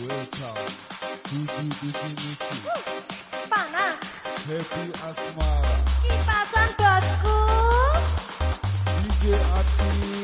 Welcome. Tujuh definisi. Panas. Happy Asmara. Kipasan bosku. DJ Ati